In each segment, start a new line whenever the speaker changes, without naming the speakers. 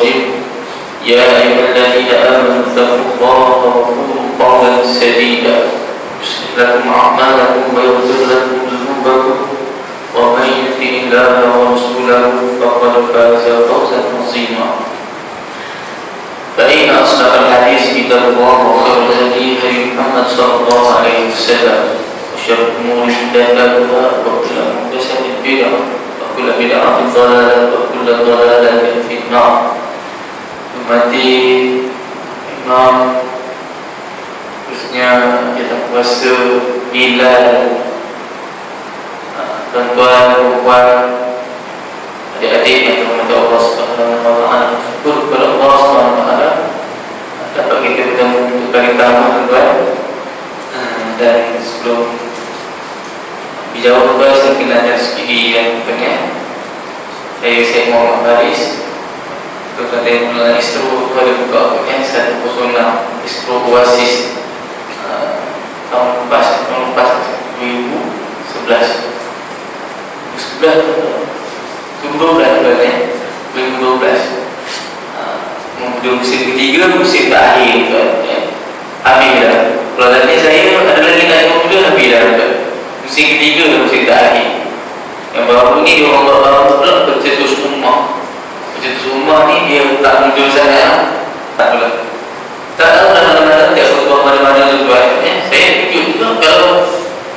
الرجيم. يا أيها الذين آمنوا اتقوا الله وقولوا قولا سديدا. يصلح لكم أعمالكم ويغفر لكم ذنوبكم. ومن يطع الله ورسوله فقد فاز فوزا عظيما. فإن أصدق الحديث كتاب الله وخير الهدي هدي محمد صلى الله عليه وسلم. وشر الأمور محدثاتها وكل محدثة بدعة وكل بدعة ضلالة وكل ضلالة في النار. Mati Imam Khususnya kita puasa Bilal Tuan-tuan, perempuan Adik-adik yang terhormat Allah Subhanahu wa taala. Syukur kepada Allah Subhanahu wa taala dapat kita bertemu untuk kali pertama tuan-tuan. Dan sebelum Dijawab tuan saya kenalkan sikit yang pengen Saya Syed Muhammad Faris Tuan-tuan saya mula istro pada buka kan 106 Istro Oasis Tahun lepas, tahun lepas 2011 2011 2012 bulan eh 2012 Kemudian musim ketiga, musim terakhir tuan eh. Habis dah. Kalau tadi saya ada lagi nak yang muda Habis dah tuan Musim ketiga musim terakhir. Yang baru ni dia orang baru pula Pencetus rumah Pencetus rumah ni dia tak muda sangat. Tak pula Tak tahu dah mana-mana Tiap khutbah mana-mana tuan eh. Saya fikir juga kalau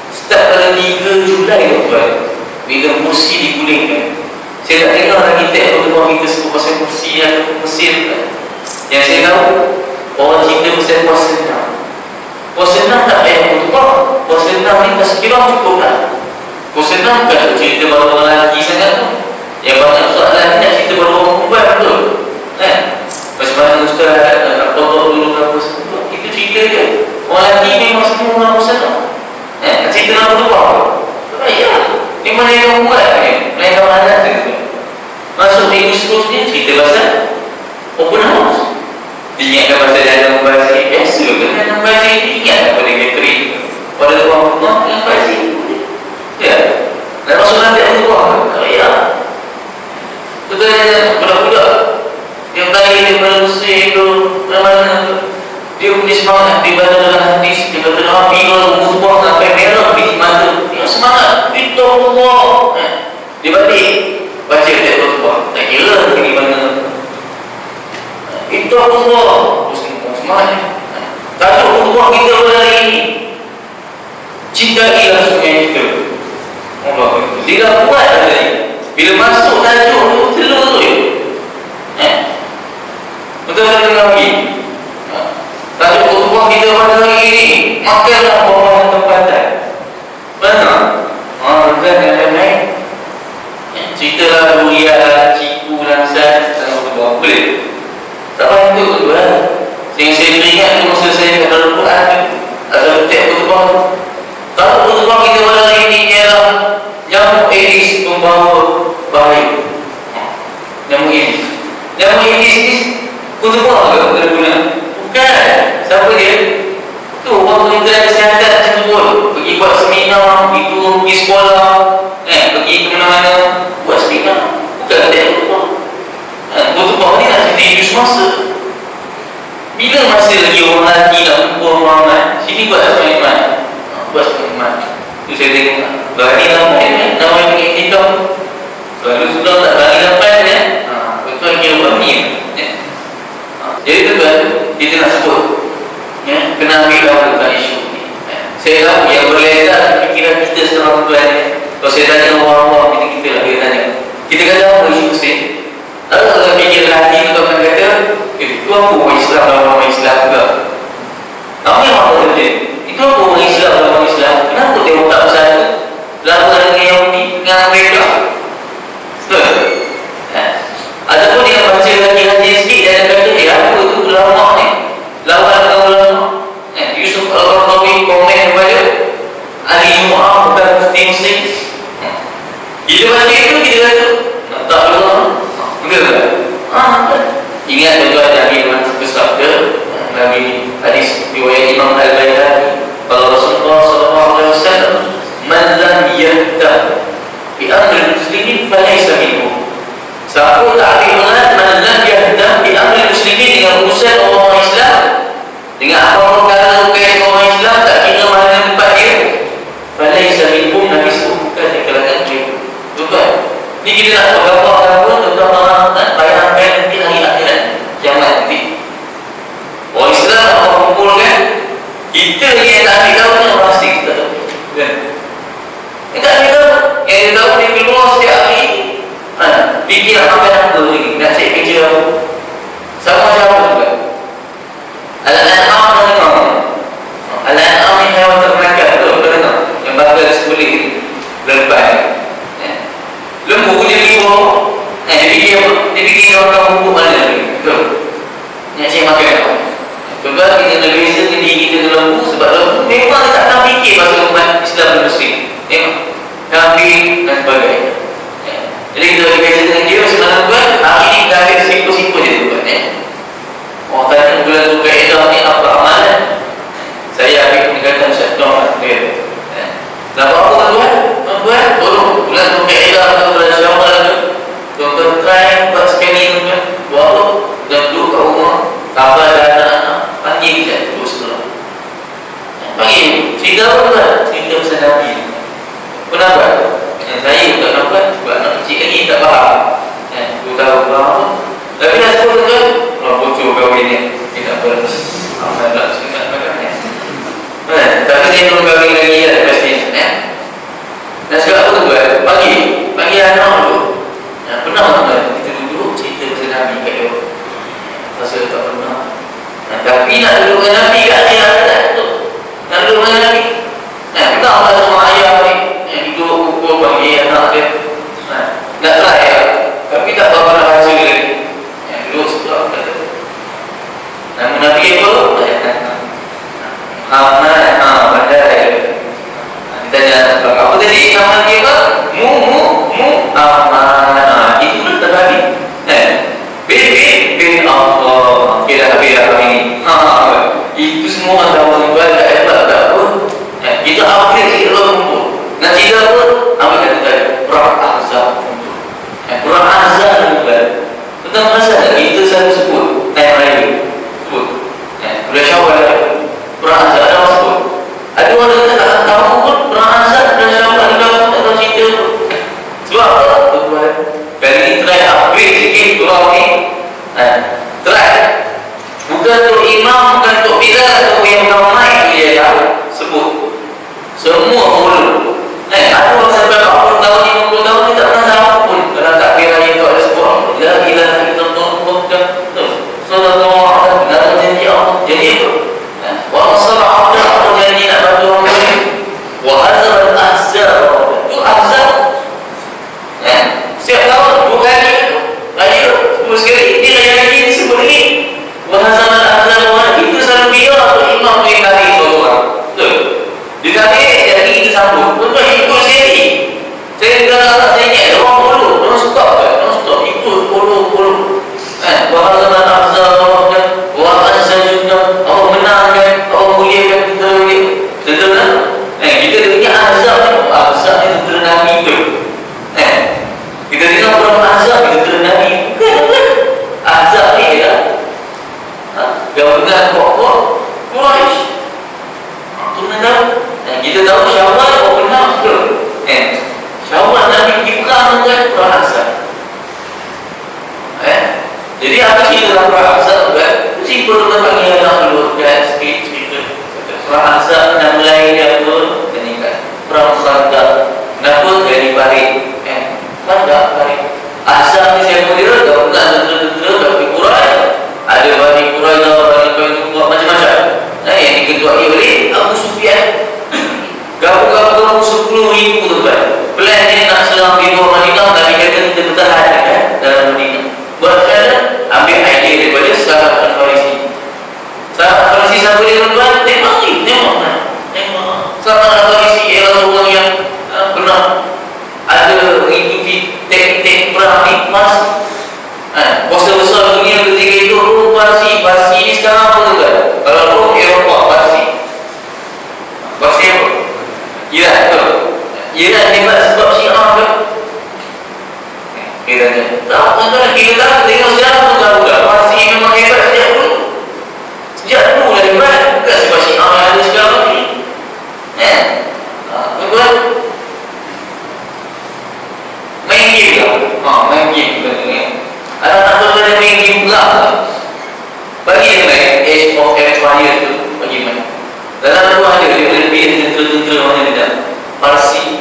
Start pada 3 Julai tuan Bila mesti digulingkan saya tak dengar lagi tak rumah kita sebut pasal kursi atau Mesir Yang saya tahu Orang cerita pasal puasa enam. Puasa enam tak payah khutbah Puasa enam ni tak sekiranya cukup lah. Puasa enam bukan cerita orang lelaki sangat tu. Yang banyak soalan ni cerita baru orang perempuan betul Kan? Macam mana Ustaz nak potong dulu apa semua Itu cerita je Orang lelaki memang semua orang puasa enam Eh, cerita nak khutbah Tak payah Ni mana yang buat ni? Mereka mana tu? Masuk minggu seterusnya cerita pasal open house. Diingatkan pasal dalam bazir biasa ke dalam bazir ni ingat pada gathering pada ruang rumah dengan bazir. Ya. Dan masuk nanti aku buat. Oh ya. Betul ya budak-budak tadi dia berusia itu mana dia punya semangat dia baca dalam hadis dia kata Nabi kalau buah sampai merah di mata dia semangat itu Allah eh. dia balik baca dia buah tak kira di mana itu Allah semangat tajuk buah kita pada hari ini cintailah sungai kita Allah dia dah buat tadi bila masuk tajuk tu telur tu eh betul tak lagi Tajuk khutbah kita pada hari ini. Makanlah buah-buahan tempatan Benar? Haa, kan yang lain-lain Cerita lah durian lah, ciku, langsan Dalam khutbah, boleh? Tak payah tu khutbah Yang saya teringat tu masa saya kat dalam Quran Ada tiap khutbah Kalau khutbah kita pada hari ini ialah Nyamuk Aedes membawa bahaya Nyamuk Aedes Nyamuk Aedes ni Khutbah ke? Kena guna Bukan. Siapa dia? Tu orang kesihatan tersebut pergi buat seminar, itu pergi sekolah, eh, pergi ke mana-mana buat seminar. Bukan yang lupa. Eh, Khutbah ni nak jadi masa. Bila masa lagi orang lelaki nak kumpul orang ramai, sini buat sama iman. Buat sama iman. Tu saya tengok. Berani nampak ni, nama yang pergi. Lalu sudah tak berani nampak ni, ha, betul berani. Ya. Jadi tuan kita nak sebut ya, kena ambil tahu tentang isu ni. Ya. Saya tahu yang berlezat fikiran kita sekarang tuan. Kalau saya tanya orang-orang kita kita lah dia tanya. Kita kata apa isu Muslim? Lalu kalau fikir hati tu akan kata, eh, itu apa orang Islam dan orang Islam juga? Apa yang apa kata? Itu apa orang Islam dan orang Islam? Kenapa dia tak bersatu? Lalu dengan Yahudi, dengan mereka? Betul? Ya. Ataupun dia baca hati-hati sikit lagi dia tak dulu Betul tak? Haa Ingat tu ada Nabi Muhammad bersabda Nabi hadis riwayat Imam Al-Baydari Bahawa Rasulullah SAW Man lam Yahdah Bi amri muslimin falai sabiku Sahabu ta'ati Allah Man lam yahtah Bi amri muslimin dengan usai orang Islam Dengan apa perkara Bukai orang Islam Tak kira mana tempat dia Falai sabiku ini kita dah tahu berapa orang pun Tentang orang-orang bayangkan nanti hari akhirat Kiamat nanti Orang Islam nak berkumpulkan Kita yang tak ambil tahu ni Pasti kita tahu Kan? Kita ambil tahu Yang kita tahu dia keluar setiap hari. Ha, Fikir apa yang aku ni. Nak cek kerja. Aku Sama macam aku juga. Alat-alat berat Man lam yahtam Betul. Yang saya makan apa? Sebab kita kena beza diri kita dengan lembu sebab lembu memang tak akan fikir pasal umat Islam dan Muslim. Memang. Kambing dan sebagainya. Ya. Jadi kita bagi beza dengan dia sebenarnya tuan, hari ini kita ambil simpul-simpul je tuan. Ya. Orang tanya bulan tu kaedah ni apa amalan? Saya ambil pendekatan syaitan. Ya. Nak buat apa tuan? Tuan, tolong bulan tu Panggil, cerita apa tuan? Cerita pasal Nabi. Kenapa? Yang saya tak nampak sebab anak kecil lagi tak faham. Eh, dua tahun faham apa? Tapi dah sebut tuan, orang bocor kahwin ni. Dia tak apa. Amal tak sunat makan ni. Eh, tapi dia belum kahwin lagi ya, pasti. Eh? Dan sebab apa tuan? Pagi, pagi anak dulu. Ya, pernah tuan, kita duduk cerita pasal Nabi kat dia. Pasal tak pernah. Nah, tapi nak duduk dengan Nabi kat dia, tak tu. Nak duduk dengan Nabi. Nah, kita Allah sama ayah ni. Yang duduk pukul bagi anak dia. Nah, nak try ya. Tapi tak tahu nak hasil lagi. Yang duduk sebelah kata. Namun Nabi apa? Muhammad, ha, pandai. Kita jangan apa tadi? Nama dia apa? Mu, mu, mu, amanah. Itu pun terbagi. Eh, bin, bin, bin Allah. Okey dah habis dah ini. Ha, ha, itu semua orang tahu tuan tak hebat tak apa. Eh, kita upgrade sikit dulu kumpul. Nak cerita apa? Ambil kata tadi. Perang Ahzab kumpul. Eh, perang Ahzab kumpul. Tentang masa kita selalu sebut. Time raya. Sebut. Eh, boleh syawal ada. Perang Ahzab ada orang sebut. Ada orang kata tak tahu pun perang Ahzab dan syawal ada tak tahu cerita pun. Sebab apa? Tuan. Kali ni try upgrade sikit pulau ni. Eh, try. Bukan imam, bukan untuk bila atau yang ramai dia dah sebut. Semua mulu. Eh, ada orang sampai 40 tahun, 50 tahun ni tak pernah tahu pun. Kalau tak kira yang tu ada sebut. La ilaha illallah bukan. Sallallahu alaihi wasallam janji Allah. Janji apa? Eh, Wa nasara abda Allah janji nak bantu orang lain. Wa hazar al-ahzab. Itu ahzab. Eh, setiap tahun dua kali. Raya, dua sekali. Ini raya lagi disebut lagi. Wahazam al-ahzam itu selalu biar untuk imam tu yang tarik seorang. Betul? Dia tarik, jadi kita sambung. Tuan-tuan, ikut sendiri. Saya dengar tak saya ingat, orang puluh. Orang stop ke? Orang stop. Ikut puluh, puluh. Eh, wahazam al-ahzam kan? Wahazam juga. Allah menangkan, Allah muliakan kita lagi. Betul kan? Eh, kita dengar ahzam ni. Ahzam ni tentera Nabi tu. Eh, kita dengar orang ahzab, kita tentera Nabi. Bukan, bukan. Ahzab ni ya. Gabungan pokok Quraisy. Itu mana tahu? Dan kita tahu Syawal oh benar betul. Eh, Syawal Nabi pergi perang dengan perang Ahzab. Eh, jadi apa cerita dalam Ahzab kan? Mesti perlu kita panggil anak dulu kan sikit Ahzab nak mulai dia apa? Dan kan perang Khandaq. Kenapa dari Parit? Eh, Khandaq Parit. Ahzab ni siapa dia? Gabungan tentera-tentera dari Quraisy ada Bani Quraidah, Bani Qainullah, macam-macam. Nah, yang diketuai oleh Abu Sufyan. Gabung-gabung sepuluh ribu tuan. Plan ni nak serang di bawah Madinah, tapi kata kita bertahan kan, dalam Madinah. Buat macam Ambil idea daripada Sahabat Al-Farisi. Sahabat Al-Farisi siapa dia tuan? Tengok ni, tengok nah. Tengok. Sahabat Al-Farisi ialah orang yang uh, pernah ada mengikuti teknik perang ni masih Ha, kuasa besar dunia ketika itu Rom Parsi. Parsi ni sekarang apa tu kan? Kalau Rom Eropah Parsi. Parsi apa? Iran betul. Iran hebat sebab Syiah ke? Kita tanya. Tak, tuan-tuan kita tak tengok pun tahu dah. Parsi memang hebat sejak dulu. Sejak dulu lah hebat. Bukan sebab Syiah yang ada sekarang ni. Eh? Ha, tuan-tuan. Main game lah. Ha, main game. Tuan-tuan. Ada nak tahu ada main game pula Bagi dia main Age of Empire tu Bagi main. Dalam tu ada Dia boleh pilih tentera-tentera mana dia Parsi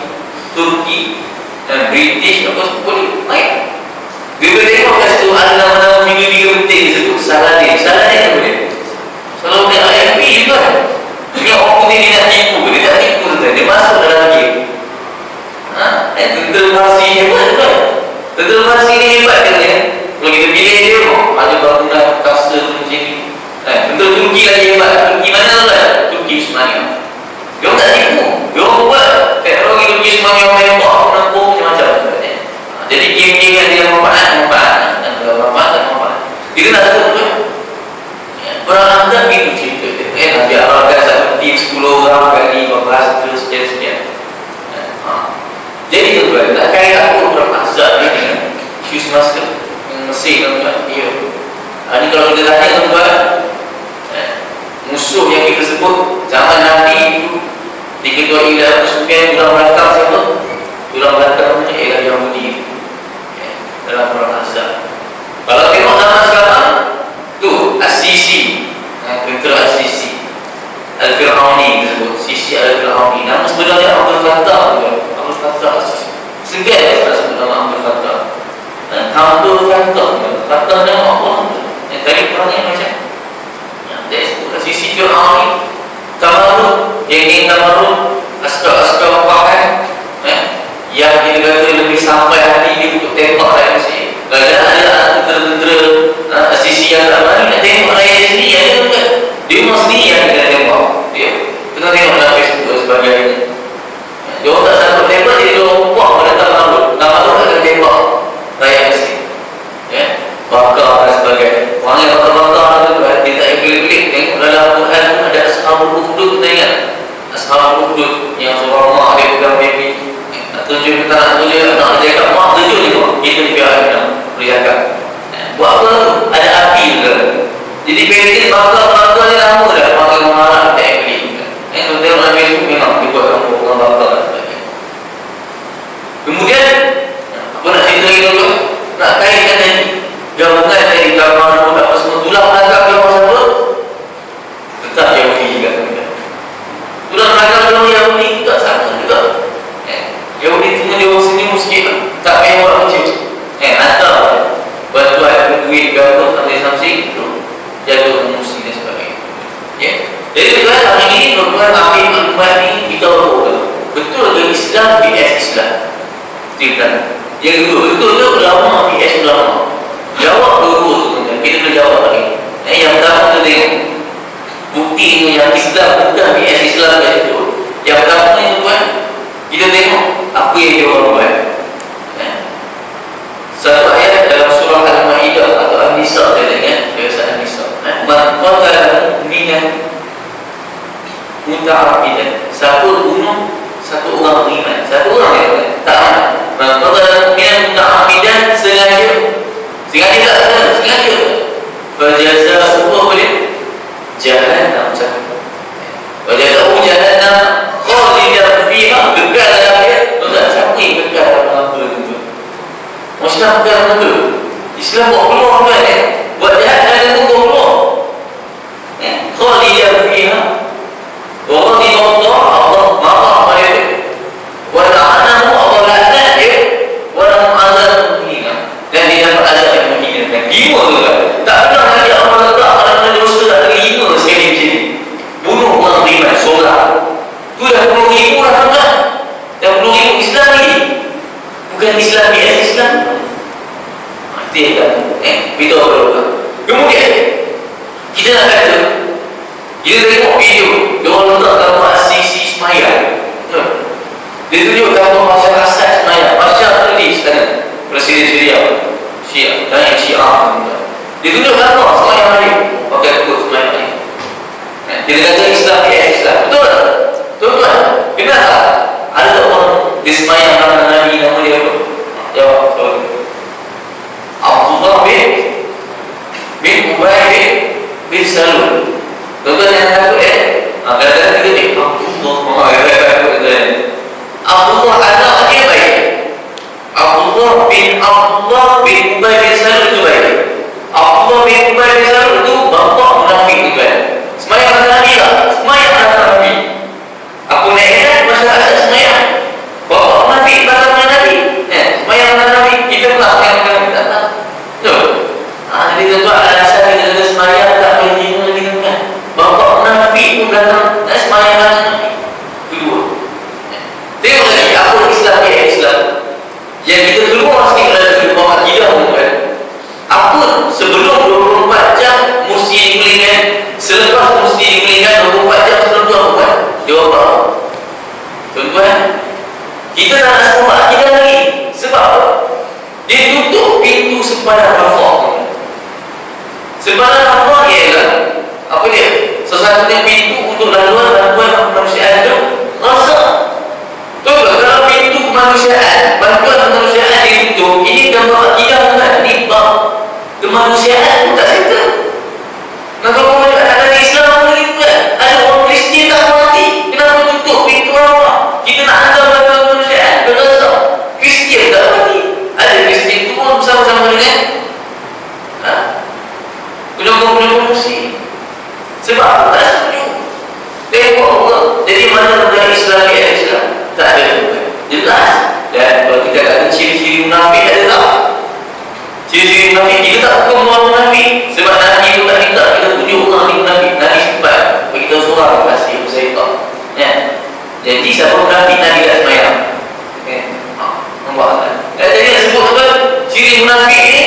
Turki Dan British Apa semua boleh Main. Dia boleh tengok kat situ Ada nama-nama figure-figure penting di situ. Saladin. Saladin apa dia? Kalau dia IMP juga. Ini orang putih dia nak tipu Dia tak tipu tu Dia masuk dalam game. Ha? Eh, tentera Parsi hebat tu Tentu Tuhan sini hebat kan Kalau kita pilih dia mau Ada bangun kasa macam ni. Kan? Eh, Tentu Turki lagi hebat. Turki mana lah? Turki sebenarnya Dia orang tak tipu. Dia orang buat Kayak Turki sebenarnya macam-macam. Ha, jadi game-game yang dia mempunyai Mempunyai Dan kalau Dan mempunyai Itu nak sebut kan Orang anda begitu cerita Dia. Eh, satu tim Sekuluh orang Kali 15 ke sekian-sekian. Ha. Jadi tuan-tuan Tak kaya aku Orang azab ni isu semasa Mesir tuan-tuan? Ya. Ha, ini kalau kita tanya tuan-tuan, ya, musuh yang kita sebut zaman Nabi itu diketuai Abu Sufyan tulang belakang siapa? Tulang belakang ialah Yahudi ya, dalam perang Azab. Kalau tengok zaman sekarang tu As-Sisi, ha, tentera As-Sisi. Al-Fir'auni disebut Sisi Al-Fir'auni Nama sebenarnya Abdul Fattah Abdul Fattah Segan kita sebut nama Abdul Fattah ha, Abdul Fattah Fattah nama Allah Yang tadi perangnya macam? Ya, Dia sebut Sisi Fir'auni Tamarun Yang ini Tamarun Askar-askar Fahan eh? Yang dia kata lebih sampai hati dia untuk tembak rakyat Mesir Kalau ada tentera-tentera Sisi yang tak berani nak tembak sendiri Yang dia bukan? Dia memang sendiri yang dia tembak. Dia tengah tengok dalam Facebook dan sebagainya. Dia orang tak sanggup Ashabul ukhdud yang seorang mak dia pegang baby. Tunjuk kita nak tunjuk nak dia kat mak tunjuk ni kok. Kita ni biar kita perlihatkan. Buat apa tu? Ada api juga. Jadi pelik bakar-bakar ni lama dah pakai mengarah. Eh, tu tengok dalam Facebook memang dia buat kampung orang sebagainya. Kemudian apa nak cerita lagi tu? nak kaitkan tadi gabungan dari gambar pun apa semua tulang belakang yang siapa tetap Yahudi juga yang Yahudi juga sama juga eh, Yahudi itu menjauh senyum sikit tak payah buat macam eh, hantar bantuan duit gabung sampai something itu jaga fungsi dan sebagainya ya. jadi tuan hari ini tuan ambil maklumat ni kita betul ke Islam BS Islam cerita yang kedua, betul ke ulama BS ulama? Jawab dua-dua tu tuan Kita kena jawab lagi. Eh, yang pertama kita tengok. Bukti yang Islam bukan BS Islam ke itu. Yang pertama ni tuan, kita tengok apa yang dia orang buat. Eh? Satu ayat dalam surah Al-Ma'idah atau Al-Nisa dia tengok. Biasa Al-Nisa. Eh? Man qatala mu'minan muta'abidan. Siapa bunuh satu orang beriman. Satu orang ya, tak Maka yang ta'amidan sengaja Sengaja tak sengaja Sengaja Berjasa sebuah boleh Jahannam Berjasa sebuah jahannam Khalidah Yang gekal dalam neraka itu Muslim gekal dalam neraka Islam buat peluang kan eh? Buat jahat dan buat peluang eh? Khalidah fiha Khalidah Allah Allah marah pada dia. Wa ta'anahu Allah dan dia dapat azab yang menghinakan lima tu kan tak pernah lagi Allah letak pada mana dosa tak lagi lima sekali macam ni bunuh orang beriman seorang tu dah puluh ribu lah tuan dah puluh ribu Islam lagi bukan Islam biasa Islam mati ha, kan eh kita berdoa kemudian kita nak kata kita tengok video. Dia orang letak gambar sisi semaya dia tunjuk gambar masyarakat semaya masyarakat tulis sekarang. Presiden Syria. Syia. Dan Syia. Dia tunjuk gambar semua yang hari pakai tukut semua yang hari dia kata Islam dia Islam. Betul tak? betul tak? kenapa? ada orang dia semayang nama Nabi nama dia apa? jawab. Abdullah bin Ubay bin Salul betul yang satu eh kadang-kadang kita ni Abdullah Abdullah anak dia baik Abdullah bin Abdullah bin Ubay bin Salul itu baik. Abdullah bin Ubay bin Salul itu bapa munafik itu baik. Semaya kata Nabi lah. Semaya kata Nabi. Aku nak ingat masyarakat kita tak nak sembah kita lagi. Sebab dia tutup pintu sempadan Allah Sempadan Allah ialah apa dia? Sesatunya pintu untuk laluan laluan manusia itu rasa tu kalau pintu kemanusiaan bantuan kemanusiaan dia ini gambar akidah bukan ni kemanusiaan pun tak dengan ha? penyokong-penyokong muslim sebab aku tak setuju? Tengok Allah Jadi mana budaya Islam ni Islam? Tak ada Jelas. Dan kalau kita ada ciri-ciri munafik ada tak? Ciri-ciri munafik Kita tak hukum orang munafik. Sebab Nabi pun tak minta Kita tunjuk orang ni munafik. Nabi sempat Bagi tahu seorang tak Ya. Jadi siapa munafik Nabi tak semayang Ya ha, Nampak tak ya, Jadi yang sebut apa Ciri munafik ni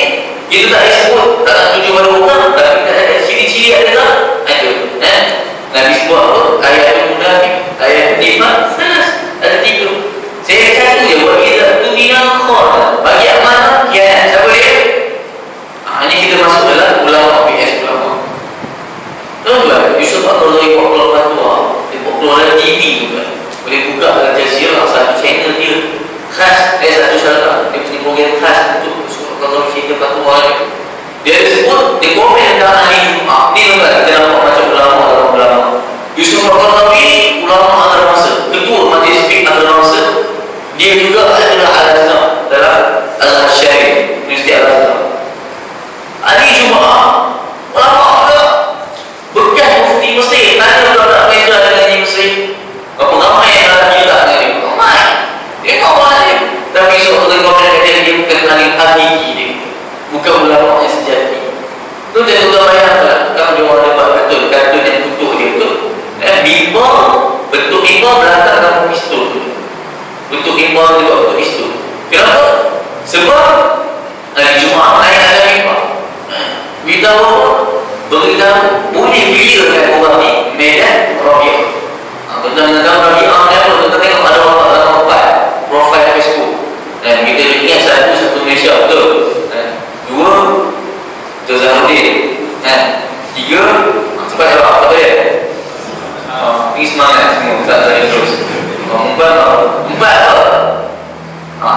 Kita tak sebut Tak nak tunjuk pada orang Tapi tak ada ciri-ciri ada tak Ada Ya Nabi sebut apa? Ayat yang Ayat lima Sanas Ada tiga Saya satu je Buat kita tu minal khor Bagi amanah Ya Siapa dia? Ha, ini kita masuk dalam ulama PS ulama Tahu tak? Yusuf Abdul Rahim Buat keluar fatwa Dia buat keluar dalam TV juga Boleh buka dalam jazirah Satu channel dia Khas Eh satu syarah Dia punya program khas Untuk Yusuf Cerita fatwa dia dia disebut di komen dalam hari Jumat ni tuan kita nampak macam ulama dalam ulama. Yusuf Al-Qarnawi ulama antara masa ketua majlis fiqh antara masa. Dia juga adalah al-azhar dalam al-syarif Universiti al-azhar. Hari Jumat ulama juga bekas mufti Mesir. Tanya budak-budak mereka dengan yang Mesir. Berapa ramai yang dalam jilat dengan dia ramai. Dia tak wajib tapi Al-Qarnawi kata dia bukan alim hakiki dia bukan ulama yang sejati tu dia sudah bayangkan kalau dia orang dapat betul kata yang tutup dia tu eh, bimba bimba belakang dalam pistol bentuk bimba juga bentuk pistol kenapa? sebab hari Jumaat naik ada bimba beritahu apa? beritahu boleh bila kan orang ni? Medan Rabi'ah tentang tentang Rabi'ah ni apa? tentang tengok ada orang dalam empat profil Facebook. Dan kita ingat satu satu Malaysia betul? Dua Dua Zahudin eh, Tiga Cepat jawab Apa dia? Semangat semua Tak saya terus. Oh, Empat Empat apa? Ha,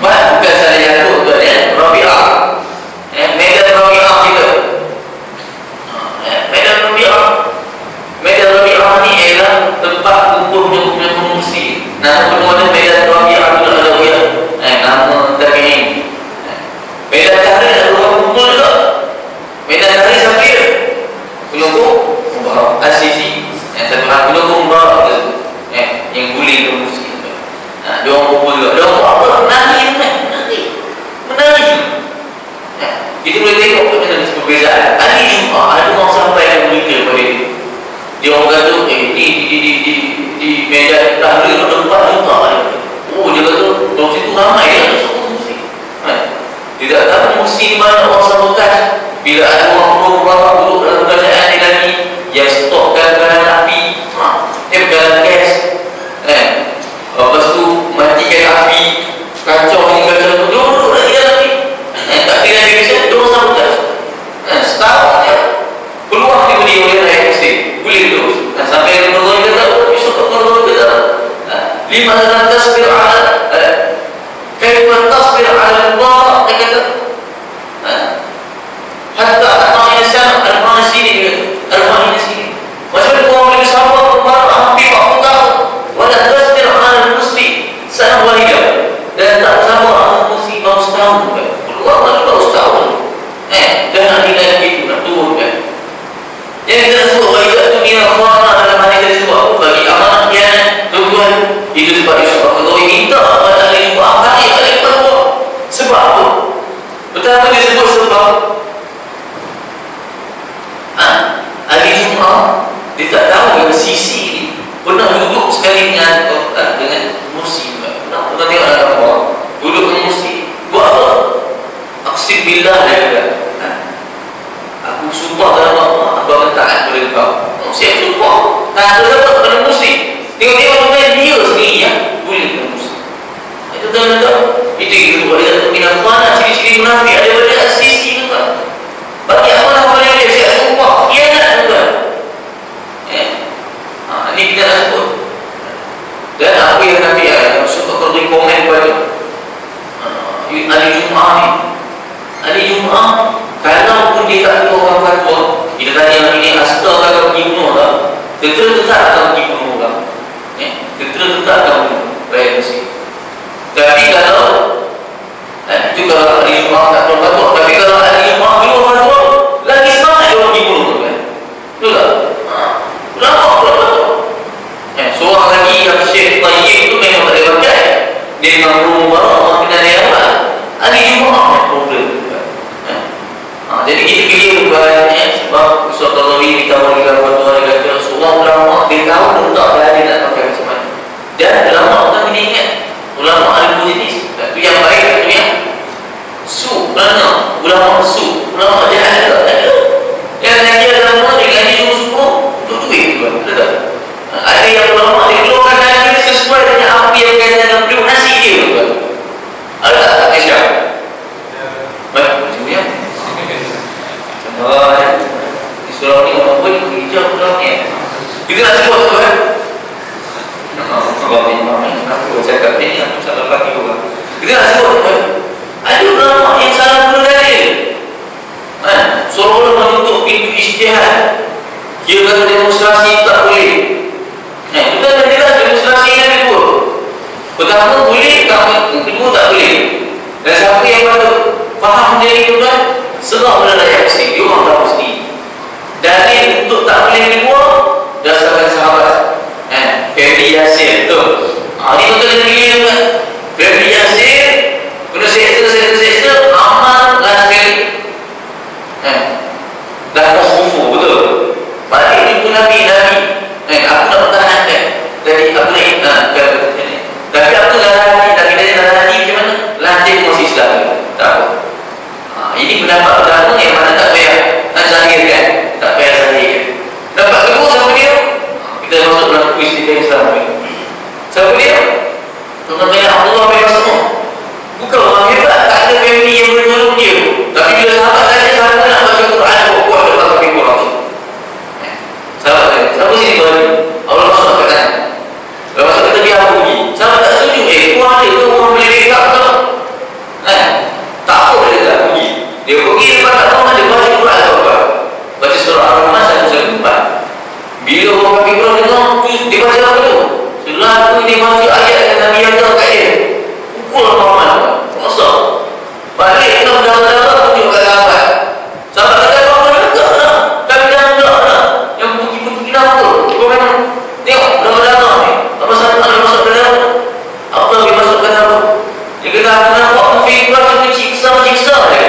bukan saya jatuh Tuan ya. Rabi'ah. Eh, Medan Rabi'ah kita eh, Medan Rabi'ah. Medan Rabi'ah ni ialah Tempat kumpul penyokong pengungsi Nama penuh ada Medan Rabi'ah Tidak ada eh, Nama Tabi'in Medan Tahrir ada orang kumpul juga. Medan dia? Penyokong Mubarak. Al-Sisi Yang satu orang penyokong Mubarak eh, Yang guling ke muslim nah, Dia orang kumpul juga. Dia orang buat apa? Menari kan? Menari. Menari. Eh, Kita boleh tengok macam perbezaan. Hari Jumat ada orang sampai yang berita pada dia Dia orang kata Eh di di di di di Medan Tahrir ada 4 juta Oh dia kata Kalau situ ramai dia tidak tahu di mana orang sabotaj Bila ada نصبر على كلمة نصر sekali dengan dengan musim pernah pernah tengok dalam gambar duduk dengan musim buat apa? Aksib billah dia kata. Ha? aku sumpah dalam Allah aku akan taat kepada kau siap sumpah? Tak ada dapat kepada musim tengok-tengok dengan dia sendiri ya. Boleh kepada musim itu dalam itu kita buat. Dia minat mana ciri-ciri munafik ada banyak sisi tuan bagi apa nak boleh dia siap semua ia nak tuan eh? ha, ini kita nak sebut dan apa yang Nabi ada suka pergi komen pada ha, hari Jumaat ni. Hari Jumaat kalau pun dia tak tahu orang kata kita tanya yang ini asal kalau pergi bunuh tak? Tetap tetap akan pergi bunuh orang. Eh? tetap tetap akan bunuh tapi kalau eh, itu kalau hari Jumaat tak tahu tapi kalau hari Jumaat belum fatwa lagi semangat dia pergi bunuh kan? Betul tak? Ha. kenapa kenapa eh, seorang lagi yang Syekh Tayyib itu memang tak ada pakai. Dia memang belum hari Jumaat ada problem. Ha, jadi kita bukan eh, sebab Ustaz Tazawi kita bagi fatwa dia kata seorang ulama dia tahu tak dia nak pakai macam mana. Dan ulama orang ini ingat. Ulama ahli jenis. Itu yang baik itu yang su kerana ulama su ulama jahat juga tak ada yang nanti ada ulama dia gaji semua untuk duit juga betul tak ada yang ulama dia keluarkan gaji sesuai dengan apa yang kaya dalam donasi dia juga ada tak tak kisah baik macam ni ya Oh, di surau ni orang pun hijau pulang ni. Kita nak sebut tu kan? Sebab imam ni Aku cakap ni Aku salah lagi orang Kita nak sebut kan Ada ulama yang salah berdalil Kan Seolah-olah menutup pintu istihad Dia kata demonstrasi tak boleh Kan Kita dah jelas demonstrasi yang kedua Pertama boleh Yang kedua tak boleh Dan siapa yang patut Faham dia itu kan Sebab benda yang mesti Dia orang tahu sendiri Dalil untuk tak boleh kedua Dasarkan sahabat Eh, Febri Yasir tu. Ha, ni betul yang pilih kan? Febri Yasir kena seksa, seksa, seksa, amal dan Febri. Eh, dah tak kufu betul. Balik ni pun Nabi, Nabi. Eh, aku nak pertahankan. Jadi aku nak ha, Tapi aku dah hati, tapi dia dah hati macam mana? Latih masih Islam. Tak apa. Ha, ini pendapat pertama yang mana tak payah nak zahirkan. Tak payah zahirkan. Dapat kedua sama dia, kita masuk dalam kuis kita Islam ni. Siapa dia? Tuan Tuan Allah bin Mas'ud. Bukan orang hebat, tak ada family yang boleh tolong dia. Tapi bila sahabat tanya sahabat nak baca Quran, kau kuat kaki kurang. Eh, sahabat tanya, siapa sini? Allah ke kanan. Kalau masuk kata dia aku pergi. Sahabat tak setuju. Eh, kau ada? Eh, tak apa dia tak pergi. Dia pergi depan tak rumah dia baca Quran kau Baca surah Al-Rahman satu satu empat. Bila orang kurang dengar, dia baca apa tu? Setelah tu dia baca ayat yang Nabi ajar kat dia. Pukul. Masa. Balik kena berdarah-darah tunjuk kat sahabat. Sahabat kata apa pun enggak lah. Tapi dah enggak lah. Yang pergi-pergi dah apa? Kau memang tengok berdarah-darah ni. Apa sahabat ada masuk ke dalam? Apa dia masuk ke dalam? Dia kata aku nak buat figurah yang siksa-siksa dia.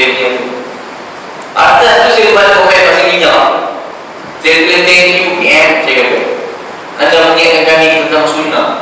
champion tu. Atas tu saya baca komen pasal minyak. Saya kata thank you PM saya kata. Macam mengingatkan kami tentang sunnah.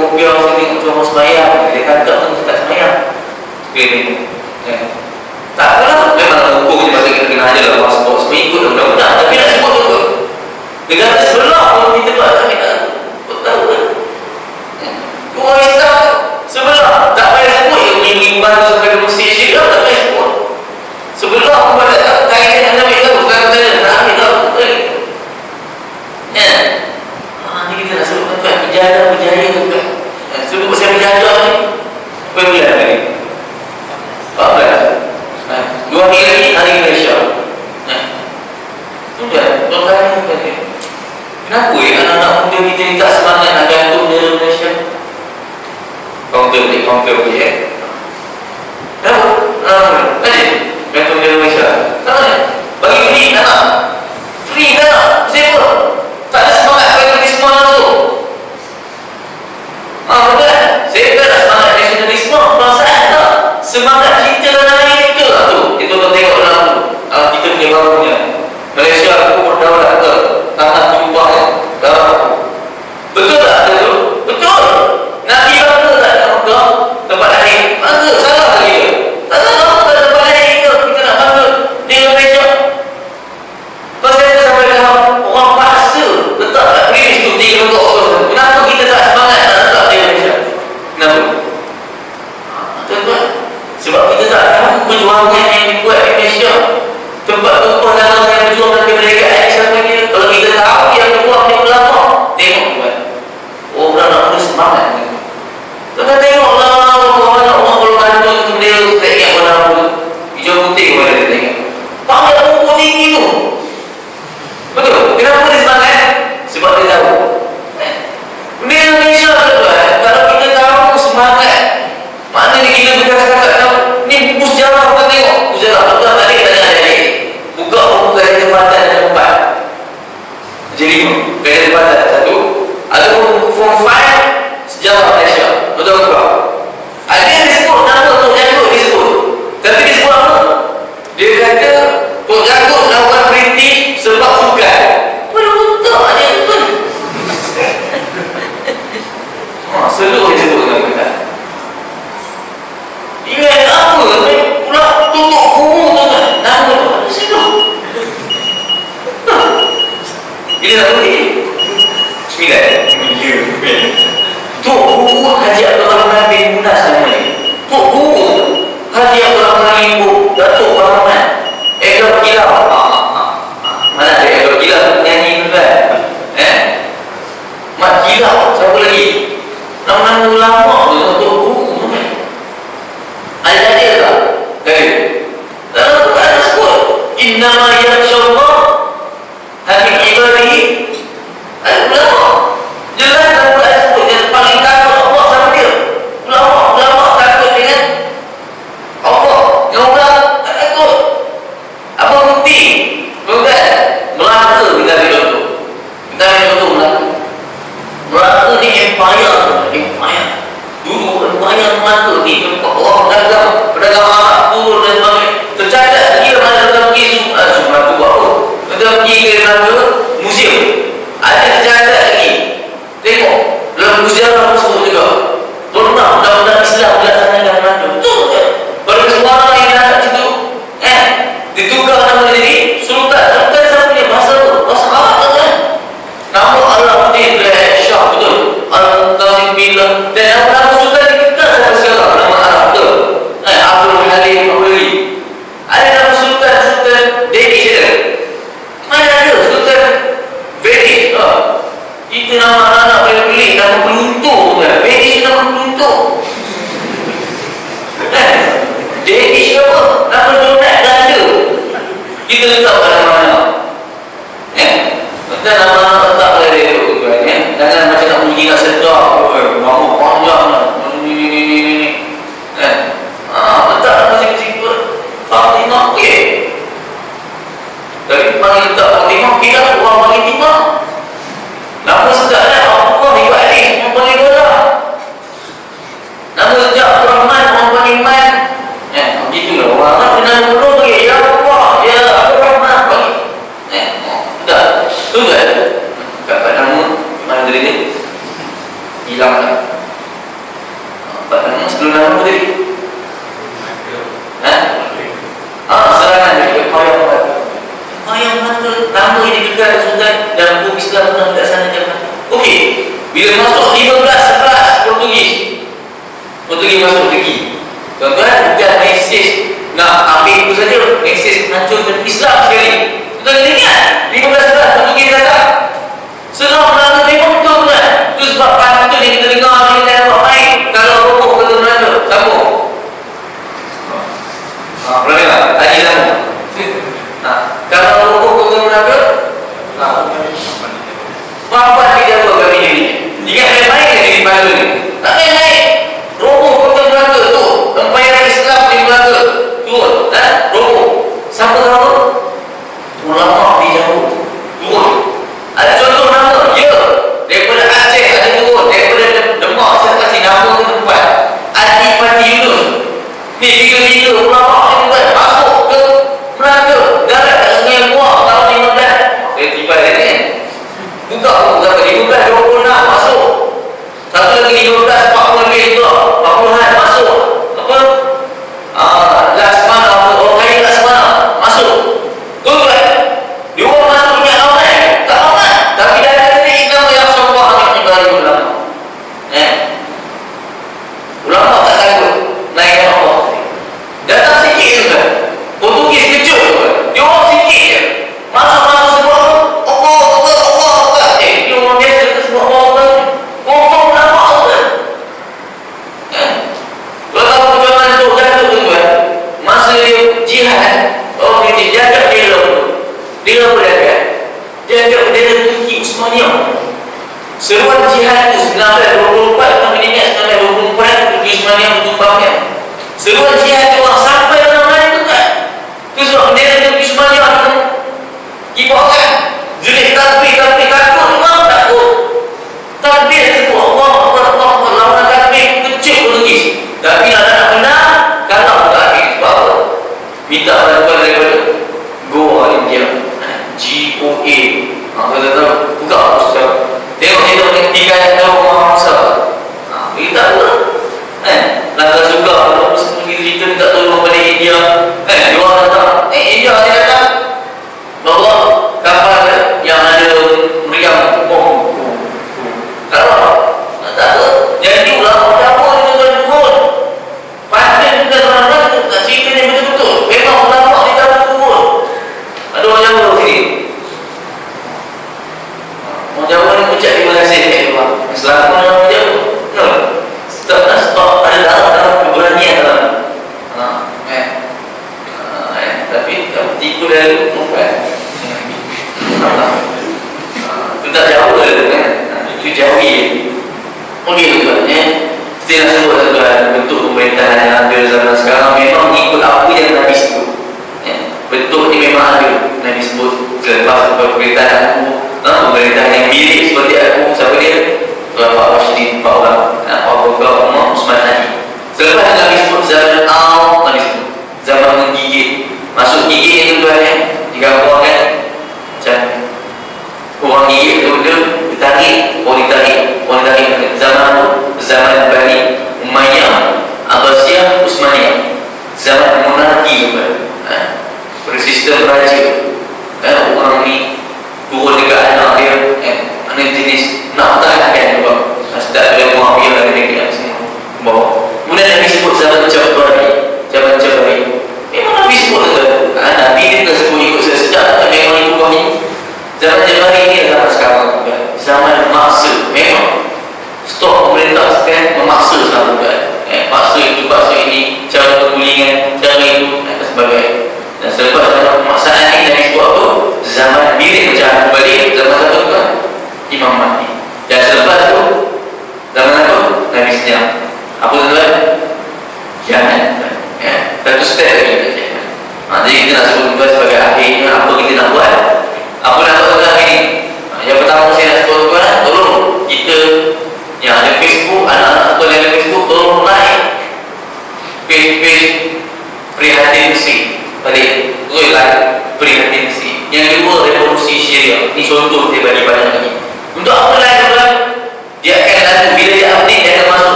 kopiah sini untuk orang semayang. Dia kata orang tak semayang. Kepian ini ya. Tak apa lah, memang lah, hukum macam masa kita kena aja lah. Orang semua ikut dah benar-benar Tapi nak sebut tu dulu Dengan sebelah pun kita buat kami tak tahu tahu kan? Ya. Orang Islam sebelah Tak payah sebut yang menyimbang sampai ke Mesir lain mungkin. Kenapa ya anak-anak muda kita ni tak semangat nak gantung di Malaysia? Kompil ni, kompil ni eh. Kenapa? Kenapa? Tadi gantung di Malaysia. Kenapa? Bagi free tak nak. Free tak nak. Siapa? Tak ada semangat kalau kita semua lah tu. Ah, betul kan? Saya tak ada semangat nasionalisme. Perasaan tak? Semangat kita dalam diri kita lah tu. Kita tengok dalam ah, kita punya barunya. Malaysia aku berdaulat ke tanah jubah eh? dalam aku. Betul tak itu? Betul. Nabi bila masuk 15 11 Portugis Portugis masuk lagi tuan-tuan bukan Meksis nak ambil itu saja Meksis hancurkan Islam sekali tuan-tuan ingat 15 11 Portugis datang Serang Melaka Timur betul bukan? Itu sebab pantun yang kita dengar ni kita dapat main kalau rokok kata Melaka. Sambung. Ha, pernah dengar? Tadi sambung. Ha, kalau rokok kata Melaka, ha. Bapak kita apa kami ni? Ingat main-main ke di pantun ni? Tak main-main. Rokok kata Melaka tu. Tempayan Islam di Melaka. Turun. Ha? Rokok. Siapa tahu? Ulama di jauh. Turun. Ada contoh nama? Ya. Daripada Aceh ada turun. Daripada Demak saya kasih nama ke tempat. Adi Pati Yunus. Ni tiga-tiga ulama ni bukan masuk ke Melaka. Darat kat sungai Muar tahun 15. Saya tiba dia ni. Buka buku berapa? 15, 26 masuk. Satu lagi 15, 40 lebih juga. 40-an masuk. Apa? Ah, Lasmana, orang kaya Lasmana masuk. Betul kan? Dia orang masuk punya ramai. Tak ramai. Tapi dah ada ni nama yang Allah yang ibari ulama. Eh?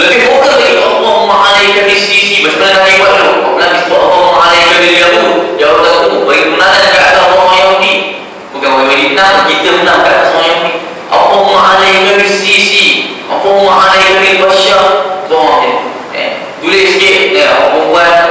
lebih fokus lagi Allah ma'alaikan di sisi macam mana Nabi buat tu Nabi sebut Allah ma'alaikan di Yahud Yahud aku. Oh, bagi penalan ke atas orang Yahudi bukan orang Yahudi menang kita menang ke atas orang Yahudi Allah ma'alaikan di sisi Allah ma'alaikan di basyar tuan dia eh tulis sikit. Eh, dia buat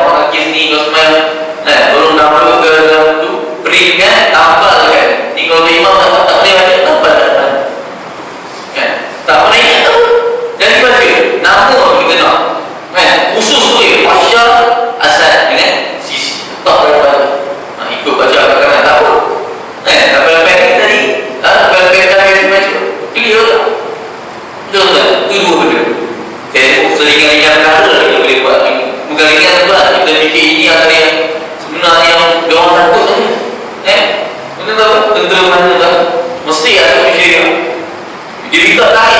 the guy